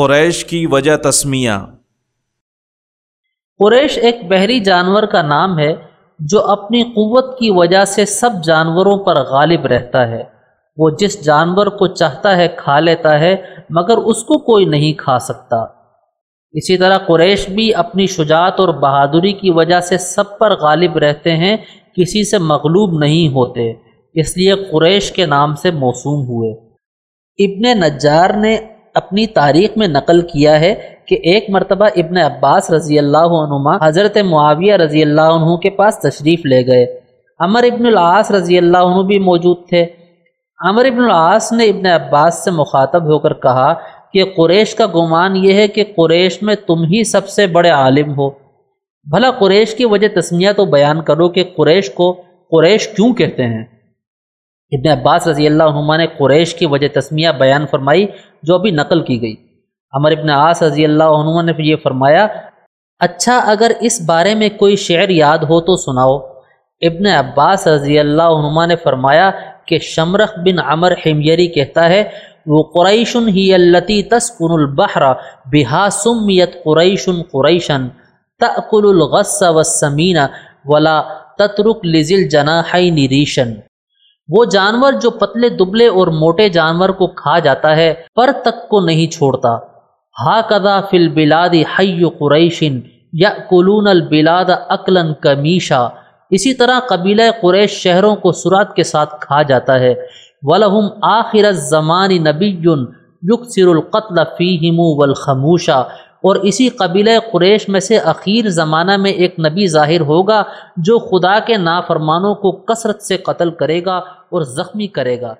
قریش کی وجہ تسمیہ۔ قریش ایک بحری جانور کا نام ہے جو اپنی قوت کی وجہ سے سب جانوروں پر غالب رہتا ہے۔ وہ جس جانور کو چاہتا ہے کھا لیتا ہے، مگر اس کو کوئی نہیں کھا سکتا۔ اسی طرح قریش بھی اپنی شجاعت اور بہادری کی وجہ سے سب پر غالب رہتے ہیں، کسی سے مغلوب نہیں ہوتے۔ اس لیے قریش کے نام سے موسوم ہوئے۔ ابن نجار نے اپنی تاریخ میں نقل کیا ہے کہ ایک مرتبہ ابن عباس رضی اللہ عنما حضرت معاویہ رضی اللہ عنہ کے پاس تشریف لے گئے۔ عمر ابن العاص رضی اللہ عنہ بھی موجود تھے۔ عمر ابن العاص نے ابن عباس سے مخاطب ہو کر کہا کہ قریش کا گمان یہ ہے کہ قریش میں تم ہی سب سے بڑے عالم ہو۔ بھلا قریش کی وجہ تسمیہ تو بیان کرو کہ قریش کو قریش کیوں کہتے ہیں؟ ابن عباس رضی اللہ عنہ نے قریش کی وجہ تسمیہ بیان فرمائی، جو ابھی نقل کی گئی۔ عمر ابن عاص رضی اللہ عنہ نے یہ فرمایا اچھا اگر اس بارے میں کوئی شعر یاد ہو تو سناؤ۔ ابن عباس رضی اللہ عنہ نے فرمایا کہ شمرخ بن عمر حمیری کہتا ہے، وہ قریشن ہی التی تسکن البحر بحا سمیت قریشن قریشن تأکل الغص والسمین ولا تترک لزل جناحی نریشن وہ جانور جو پتلے دبلے اور موٹے جانور کو کھا جاتا ہے، پر تک کو نہیں چھوڑتا۔ ہا کدا فل بلادی حی قریشن یا کلون البلاد عقلاً کمیشا۔ اسی طرح قبیلہ قریش شہروں کو سرات کے ساتھ کھا جاتا ہے۔ ولہم آخر زمانی نبی یکسر القتل فیہم والخموشا۔ اور اسی قبیلہ قریش میں سے اخیر زمانہ میں ایک نبی ظاہر ہوگا جو خدا کے نافرمانوں کو کثرت سے قتل کرے گا اور زخمی کرے گا۔